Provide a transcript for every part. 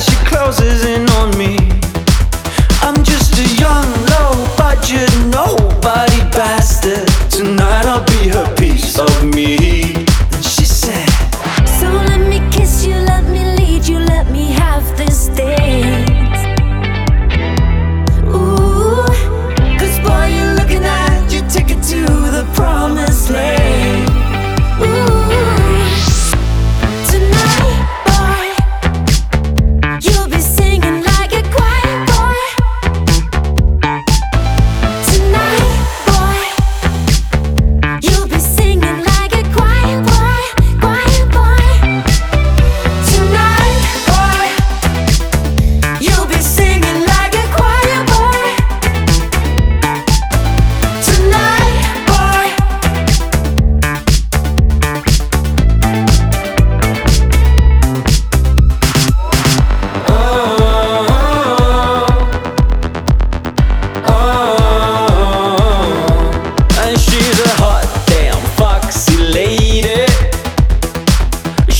she closes in on me. I'm just a young, low budget, nobody bastard. Tonight I'll be her piece of me.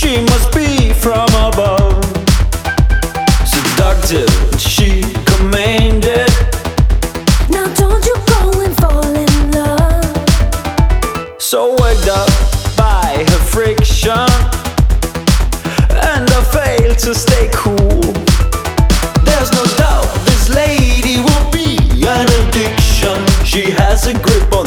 She must be from above. Seductive, she commanded. Now don't you go and fall in love. So worked up by her friction, and I failed to stay cool. There's no doubt this lady will be an addiction. She has a grip on.